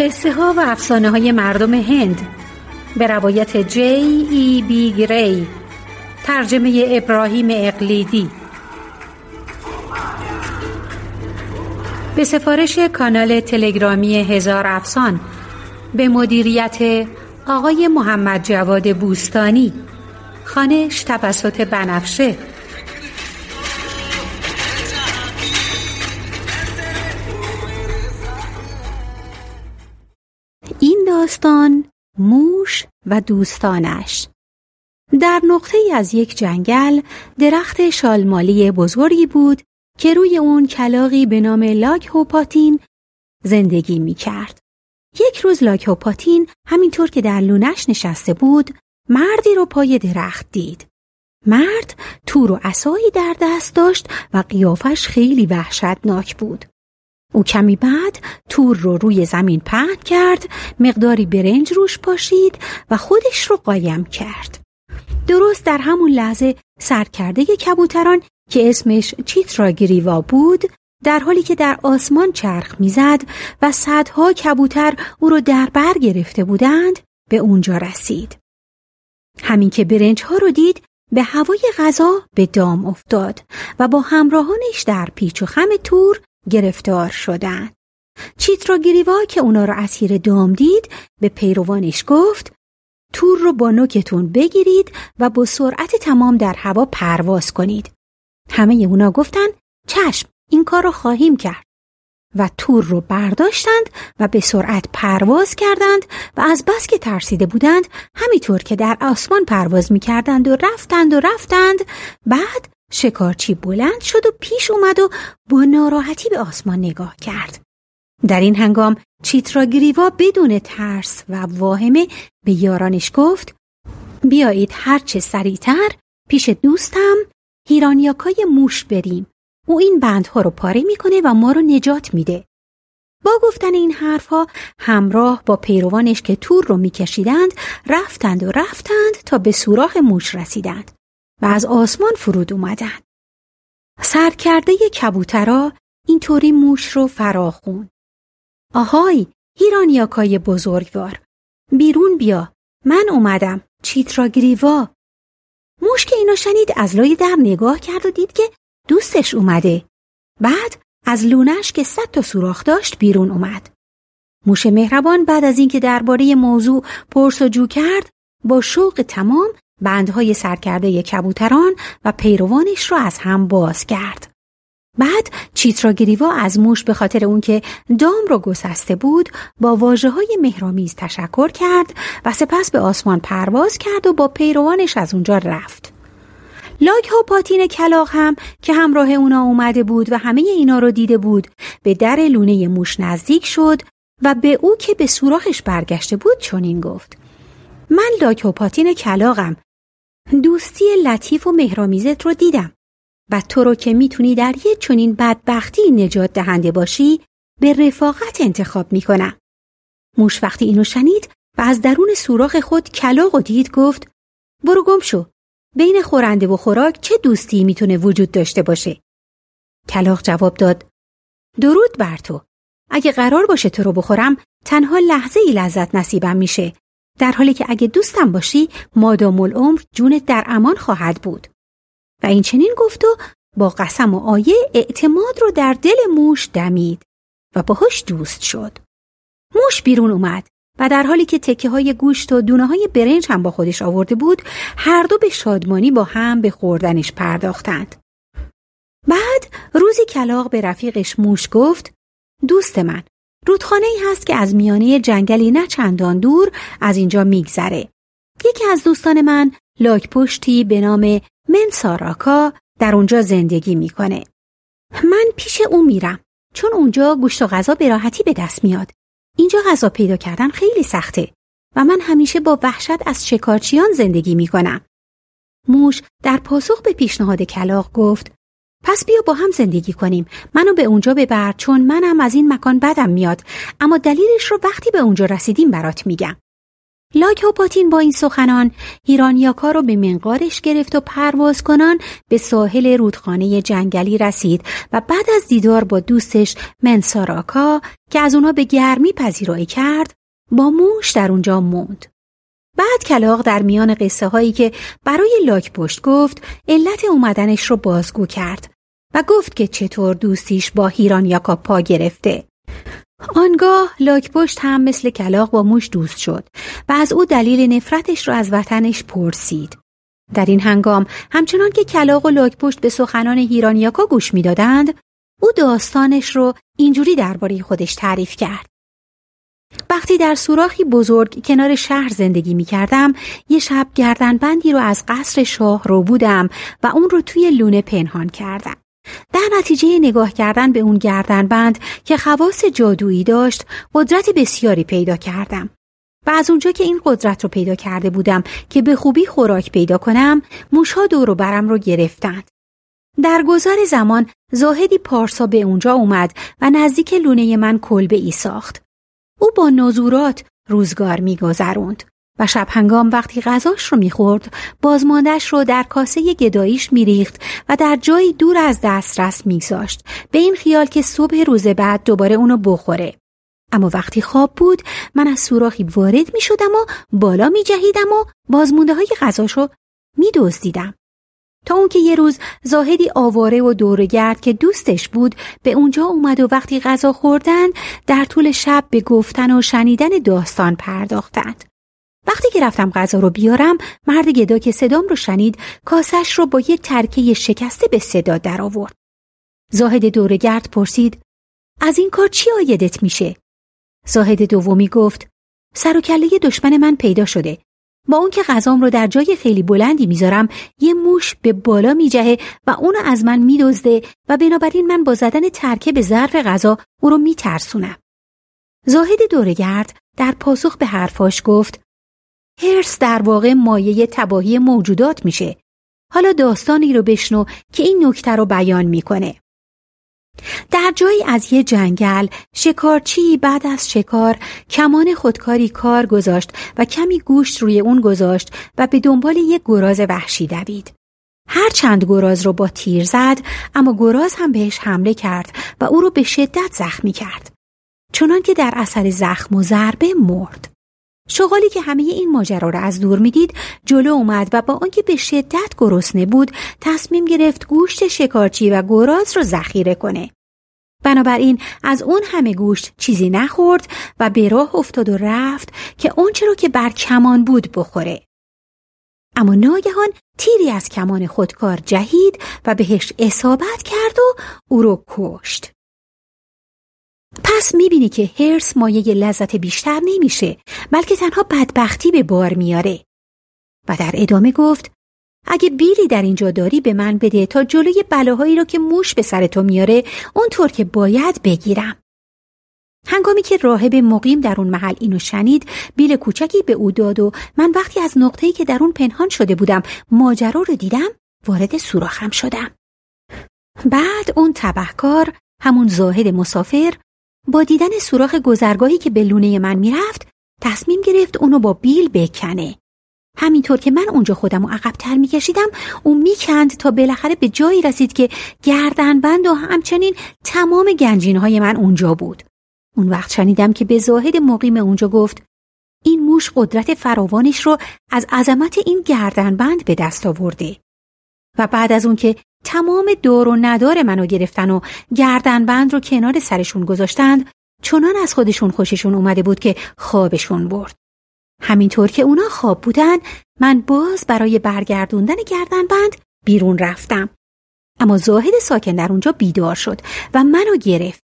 قصه ها و افسانه های مردم هند. به روایت جی ای بی گری ترجمه ابراهیم اقلیدی. به سفارش کانال تلگرامی هزار افسان. به مدیریت آقای محمد جواد بوستانی. خانش توسط بنفشه. داستان موش و دوستانش در نقطه از یک جنگل درخت شالمالی بزرگی بود که روی اون کلاقی به نام لاک هوپاتین زندگی می کرد. یک روز لاک هوپاتین همینطور که در لونش نشسته بود مردی رو پای درخت دید. مرد تور و اسایی در دست داشت و قیافش خیلی وحشتناک بود. او کمی بعد تور رو روی زمین پهن کرد مقداری برنج روش پاشید و خودش رو قایم کرد. درست در همون لحظه سرکرده کبوتران که اسمش چیتراگریوا بود در حالی که در آسمان چرخ می‌زد و صدها کبوتر او رو در بر گرفته بودند به اونجا رسید. همین که برنج ها رو دید به هوای غذا به دام افتاد و با همراهانش در پیچ و خم تور گرفتار شدند. چیترا گریوا که اونا رو اسیر دام دید به پیروانش گفت تور رو با نوکتون بگیرید و با سرعت تمام در هوا پرواز کنید. همه اونا گفتن چشم این کار رو خواهیم کرد. و تور رو برداشتند و به سرعت پرواز کردند و از بس که ترسیده بودند همینطور که در آسمان پرواز می کردند و رفتند و رفتند بعد شکارچی بلند شد و پیش اومد و با ناراحتی به آسمان نگاه کرد. در این هنگام چیتراگریوا بدون ترس و واهمه به یارانش گفت بیایید هرچه سریعتر پیش دوستم هیرانیاکای موش بریم. او این بندها رو پاره می‌کنه و ما رو نجات میده. با گفتن این حرفها همراه با پیروانش که تور رو میکشیدند رفتند و رفتند تا به سوراخ موش رسیدند. و از آسمان فرود اومدن. سرکرده کبوترا اینطوری موش رو فراخون. آهای هیرانیاکای بزرگوار بیرون بیا من اومدم چیترا گریوا موش که اینو شنید از لای در نگاه کرد و دید که دوستش اومده بعد از لونش که صد تا سوراخ داشت بیرون اومد موش مهربان بعد از اینکه درباره موضوع پرس و جو کرد با شوق تمام بندهای سرکرده کبوتران و پیروانش را از هم باز کرد. بعد چیتراگریوا از موش به خاطر اون که دام را گسسته بود با واجه های مهرامیز تشکر کرد و سپس به آسمان پرواز کرد و با پیروانش از اونجا رفت. لاک ها پاتین کلاق هم که همراه اونا اومده بود و همه اینا رو دیده بود به در لونه موش نزدیک شد و به او که به سوراخش برگشته بود چنین گفت من لاک و پاتین کلاقم دوستی لطیف و مهرامیزت رو دیدم. و تو رو که می‌تونی در یه چنین بدبختی نجات دهنده باشی به رفاقت انتخاب می‌کنم. موش وقتی اینو شنید و از درون سوراخ خود کلاق و دید گفت برو گم شو. بین خورنده و خوراک چه دوستی می‌تونه وجود داشته باشه؟ کلاق جواب داد درود بر تو. اگه قرار باشه تو رو بخورم تنها لحظه ای لذت نصیبم میشه. در حالی که اگه دوستم باشی مادام العمر جونت در امان خواهد بود. و این چنین گفت و با قسم و آیه اعتماد رو در دل موش دمید و باهاش دوست شد. موش بیرون اومد و در حالی که تکه های گوشت و دونه های برنج هم با خودش آورده بود هر دو به شادمانی با هم به خوردنش پرداختند. بعد روزی کلاق به رفیقش موش گفت دوست من رودخانه ای هست که از میانه جنگلی نه چندان دور از اینجا میگذره. یکی از دوستان من لاک پشتی به نام منساراکا در اونجا زندگی می‌کنه. من پیش او میرم چون اونجا گوشت و غذا به راحتی به دست میاد. اینجا غذا پیدا کردن خیلی سخته و من همیشه با وحشت از شکارچیان زندگی می‌کنم. موش در پاسخ به پیشنهاد کلاق گفت پس بیا با هم زندگی کنیم. منو به اونجا ببر چون منم از این مکان بدم میاد. اما دلیلش رو وقتی به اونجا رسیدیم برات میگم. لاکاپاتین با این سخنان هیرانیاکا رو به منقارش گرفت و پرواز کنان به ساحل رودخانه جنگلی رسید و بعد از دیدار با دوستش منساراکا که از اونا به گرمی پذیرایی کرد با موش در اونجا موند. بعد کلاق در میان قصه هایی که برای لاک پشت گفت علت اومدنش رو بازگو کرد و گفت که چطور دوستیش با هیرانیاکا پا گرفته. آنگاه لاکپشت هم مثل کلاق با موش دوست شد و از او دلیل نفرتش را از وطنش پرسید. در این هنگام همچنان که کلاق و لاکپشت به سخنان هیرانیاکا گوش می‌دادند او داستانش رو اینجوری درباره خودش تعریف کرد. وقتی در سوراخی بزرگ کنار شهر زندگی می کردم یه شب گردنبندی رو از قصر شاه رو بودم و اون رو توی لونه پنهان کردم. در نتیجه نگاه کردن به اون گردنبند که خواص جادویی داشت قدرت بسیاری پیدا کردم. و از اونجا که این قدرت رو پیدا کرده بودم که به خوبی خوراک پیدا کنم موشها دور و برم رو گرفتند. در گذار زمان زاهدی پارسا به اونجا اومد و نزدیک لونه من کلبه ای ساخت. او با نزورات روزگار میگذروند و شب هنگام وقتی غذاش رو می‌خورد بازماندش رو در کاسه گداییش میریخت و در جایی دور از دسترس میگذاشت به این خیال که صبح روز بعد دوباره اونو بخوره اما وقتی خواب بود من از سوراخی وارد می شدم و بالا می جهیدم و بازمونده های غذاشو می دزدیدم. تا اون که یه روز زاهدی آواره و دورگرد که دوستش بود به اونجا اومد و وقتی غذا خوردن در طول شب به گفتن و شنیدن داستان پرداختند. وقتی که رفتم غذا رو بیارم مرد گدا که صدام رو شنید کاسش رو با یه ترکه شکسته به صدا در آورد. زاهد دورگرد پرسید از این کار چی آیدت میشه؟ زاهد دومی گفت سر و کله دشمن من پیدا شده. با اون که غذام رو در جای خیلی بلندی می‌ذارم یه موش به بالا میجهه و اونو از من میدزده و بنابراین من با زدن ترکه به ظرف غذا او رو میترسونم. زاهد دورگرد در پاسخ به حرفاش گفت هرس در واقع مایه تباهی موجودات میشه. حالا داستانی رو بشنو که این نکته رو بیان می‌کنه. در جایی از یه جنگل شکارچی بعد از شکار کمان خودکاری کار گذاشت و کمی گوشت روی اون گذاشت و به دنبال یک گراز وحشی دوید. هر چند گراز رو با تیر زد اما گراز هم بهش حمله کرد و او رو به شدت زخمی کرد. چنان که در اثر زخم و ضربه مرد. شغالی که همه این ماجرا را از دور می‌دید جلو اومد و با آنکه به شدت گرسنه بود تصمیم گرفت گوشت شکارچی و گراز رو ذخیره کنه. بنابراین از اون همه گوشت چیزی نخورد و به راه افتاد و رفت که آنچه رو که بر کمان بود بخوره. اما ناگهان تیری از کمان خودکار جهید و بهش اصابت کرد و او رو کشت. پس می‌بینی که هرس مایه لذت بیشتر نمیشه بلکه تنها بدبختی به بار میاره و در ادامه گفت اگه بیلی در اینجا داری به من بده تا جلوی بلاهایی رو که موش به سر تو میاره اونطور که باید بگیرم. هنگامی که راهب مقیم در اون محل اینو شنید بیل کوچکی به او داد و من وقتی از نقطه‌ای که در اون پنهان شده بودم ماجرا رو دیدم وارد سوراخم شدم. بعد اون تبهکار همون زاهد مسافر با دیدن سوراخ گذرگاهی که به لونه من می‌رفت تصمیم گرفت اونو با بیل بکنه. همینطور که من اونجا خودم و عقبتر میکشیدم اون می‌کند تا بالاخره به جایی رسید که گردنبند و همچنین تمام گنجینهای من اونجا بود. اون وقت شنیدم که به زاهد مقیم اونجا گفت این موش قدرت فراوانش رو از عظمت این گردنبند به دست آورده. و بعد از اون که تمام دور و ندار منو گرفتن و گردنبند رو کنار سرشون گذاشتند چنان از خودشون خوششون اومده بود که خوابشون برد. همینطور که اونا خواب بودن من باز برای برگردوندن گردنبند بیرون رفتم. اما زاهد ساکن در اونجا بیدار شد و منو گرفت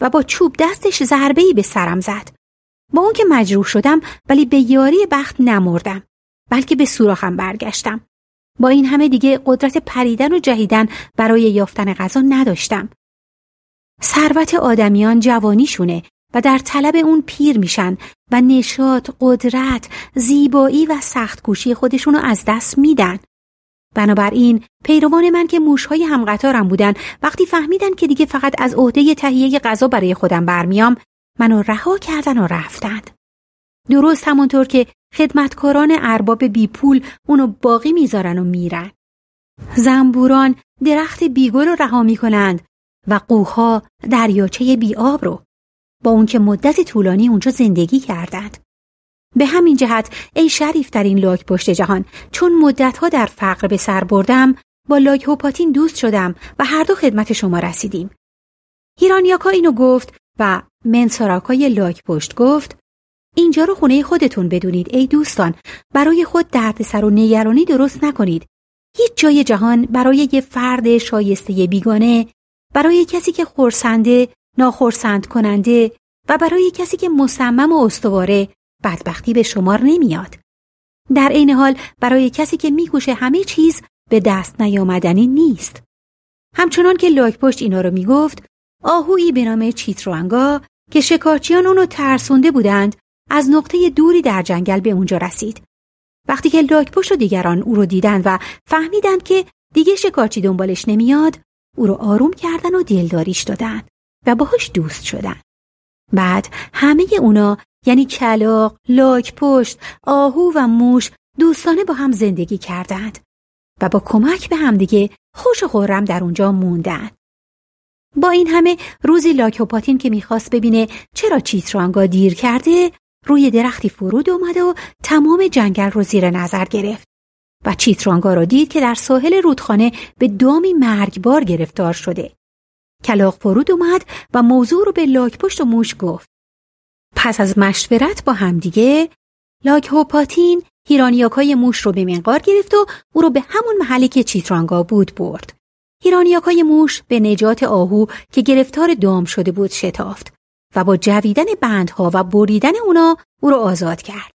و با چوب دستش ضربه‌ای به سرم زد. با اون که مجروح شدم ولی به یاری بخت نمردم بلکه به سوراخم برگشتم. با این همه دیگه قدرت پریدن و جهیدن برای یافتن غذا نداشتم. ثروت آدمیان جوانیشونه و در طلب اون پیر میشن و نشاط، قدرت، زیبایی و سخت کوشی خودشونو از دست میدن. بنابراین پیروان من که موشهای همقطارم بودن وقتی فهمیدن که دیگه فقط از عهده تهیه غذا برای خودم برمیام منو رها کردن و رفتند. درست همونطور که خدمتکاران ارباب بیپول اونو باقی می‌ذارن و میرن. زنبوران درخت بیگل رو رها می‌کنند و قوها دریاچه بیاب رو با اون که مدت طولانی اونجا زندگی کردند. به همین جهت ای شریف در این لاک پشت جهان چون مدتها در فقر به سر بردم با لاک هوپاتین دوست شدم و هر دو خدمت شما رسیدیم. هیرانیاکا اینو گفت و منساراکای لاک پشت گفت اینجا رو خونه خودتون بدونید ای دوستان. برای خود دردسر و نگرانی درست نکنید. هیچ جای جهان برای یه فرد شایسته بیگانه برای کسی که خورسنده ناخورسند کننده و برای کسی که مصمم و استواره بدبختی به شمار نمیاد. در عین حال برای کسی که میکوشه همه چیز به دست نیامدنی نیست. همچنان که لاک پشت اینا رو می‌گفت آهویی به نام چیتروانگا که شکارچیان اونو ترسونده بودند از نقطه دوری در جنگل به اونجا رسید. وقتی که لاکپشت و دیگران او رو دیدند و فهمیدند که دیگه شکارچی دنبالش نمیاد او رو آروم کردن و دلداریش دادند و باهاش دوست شدن. بعد همه اونا یعنی کلاق، لاکپشت، آهو و موش دوستانه با هم زندگی کردند و با کمک به همدیگه خوش و خورم در اونجا موندن. با این همه روزی لاکوپاتین که می‌خواست ببینه چرا چیترانگا دیر کرده روی درختی فرود اومد و تمام جنگل رو زیر نظر گرفت و چیترانگا را دید که در ساحل رودخانه به دامی مرگبار گرفتار شده. کلاق فرود اومد و موضوع رو به لاک پشت و موش گفت. پس از مشورت با همدیگه لاک هوپاتین هیرانیاکای موش رو به منقار گرفت و او رو به همون محلی که چیترانگا بود برد. هیرانیاکای موش به نجات آهو که گرفتار دام شده بود شتافت و با جویدن بندها و بریدن اونا او را آزاد کرد.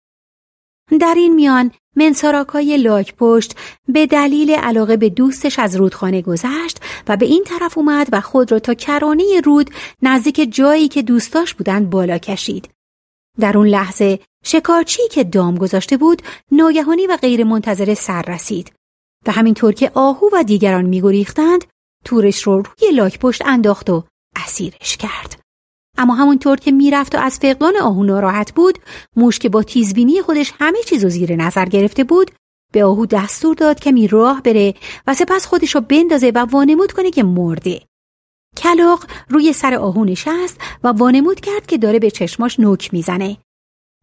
در این میان منساراکای لاک پشت به دلیل علاقه به دوستش از رودخانه گذشت و به این طرف اومد و خود را تا کرانه رود نزدیک جایی که دوستاش بودند بالا کشید. در اون لحظه شکارچی که دام گذاشته بود ناگهانی و غیر منتظره سر رسید و همینطور که آهو و دیگران میگریختند تورش رو روی لاک پشت انداخت و اسیرش کرد. اما همونطور که می‌رفت و از فقدان آهو ناراحت بود موش که با تیزبینی خودش همه چیز زیر نظر گرفته بود به آهو دستور داد که می راه بره و سپس خودش رو بندازه و وانمود کنه که مرده. کلاق روی سر آهو نشست و وانمود کرد که داره به چشماش نوک می‌زنه.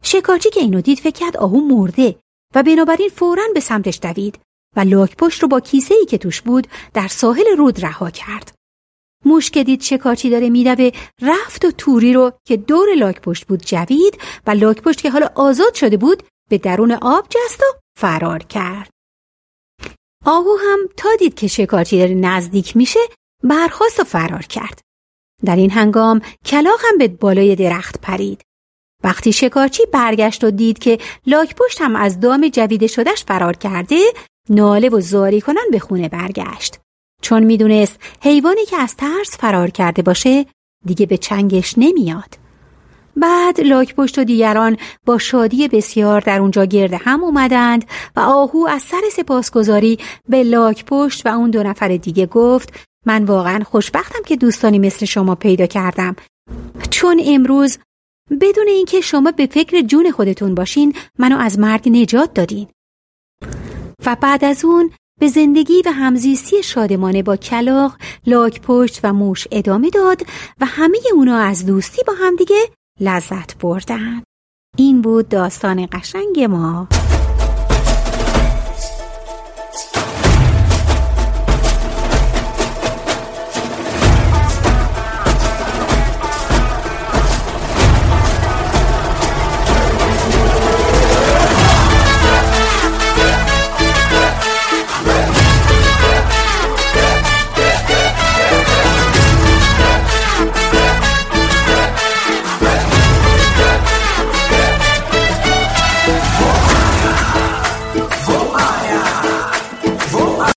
شکارچی که اینو دید فکر کرد آهو مرده و بنابراین فورا به سمتش دوید و لاک پشت رو با کیسه ای که توش بود در ساحل رود رها کرد. موش که دید شکارچی داره میدوه رفت و توری رو که دور لاک پشت بود جوید و لاک پشت که حالا آزاد شده بود به درون آب جست و فرار کرد. آهو هم تا دید که شکارچی داره نزدیک میشه برخواست و فرار کرد. در این هنگام کلاق هم به بالای درخت پرید. وقتی شکارچی برگشت و دید که لاک پشت هم از دام جویده شدهش فرار کرده ناله و زاری کنن به خونه برگشت. چون می‌دونست حیوانی که از ترس فرار کرده باشه دیگه به چنگش نمیاد. بعد لاک پشت و دیگران با شادی بسیار در اونجا گرد هم اومدند و آهو از سر سپاسگزاری به لاک پشت و اون دو نفر دیگه گفت من واقعا خوشبختم که دوستانی مثل شما پیدا کردم چون امروز بدون اینکه شما به فکر جون خودتون باشین منو از مرگ نجات دادین و بعد از اون به زندگی و همزیستی شادمانه با کلاق، لاک پشت و موش ادامه داد و همه اونا از دوستی با همدیگه لذت بردن. این بود داستان قشنگ ما.